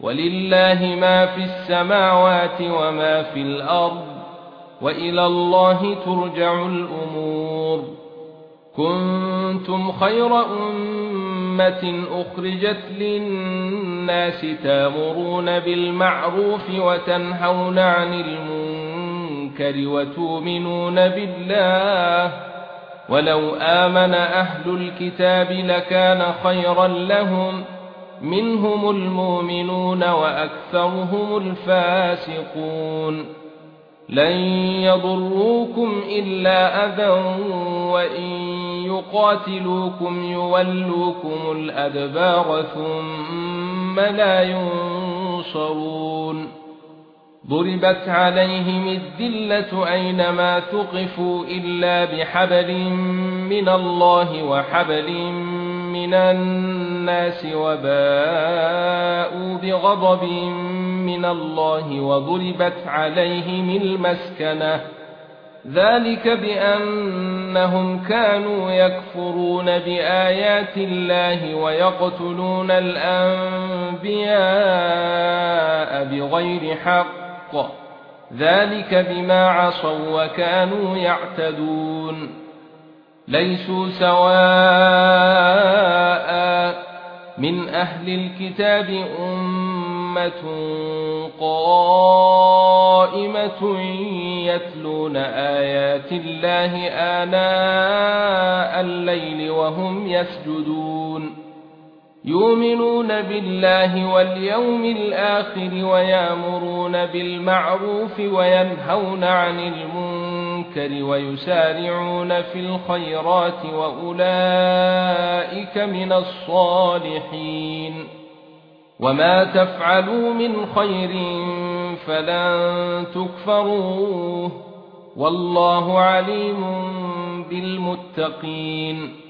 ولله ما في السماوات وما في الأرض وإلى الله ترجع الأمور. كنتم خير أمة أخرجت للناس تامرون بالمعروف وتنهون عن المنكر وتؤمنون بالله. ولو آمن أهل الكتاب لكان خيرا لهم منهم المؤمنون وأكثرهم الفاسقون. لن يضروكم إلا أذى وإن يقاتلوكم يولوكم الأدبار ثم لا ينصرون. ضربت عليهم الذلة أينما ثقفوا إلا بحبل من الله وحبل من الناس وباءوا بغضب من الله وضربت عليهم المسكنة. ذلك بأنهم كانوا يكفرون بآيات الله ويقتلون الأنبياء بغير حق. ذلك بما عصوا وكانوا يعتدون. ليسوا سواء أهل الكتاب أمة قائمة يتلون آيات الله آناء الليل وهم يسجدون. يؤمنون بالله واليوم الآخر ويأمرون بالمعروف وينهون عن المنكر ويسارعون في الخيرات وأولئك من الصالحين. وما تفعلوا من خير فلن تكفروه. والله عليم بالمتقين.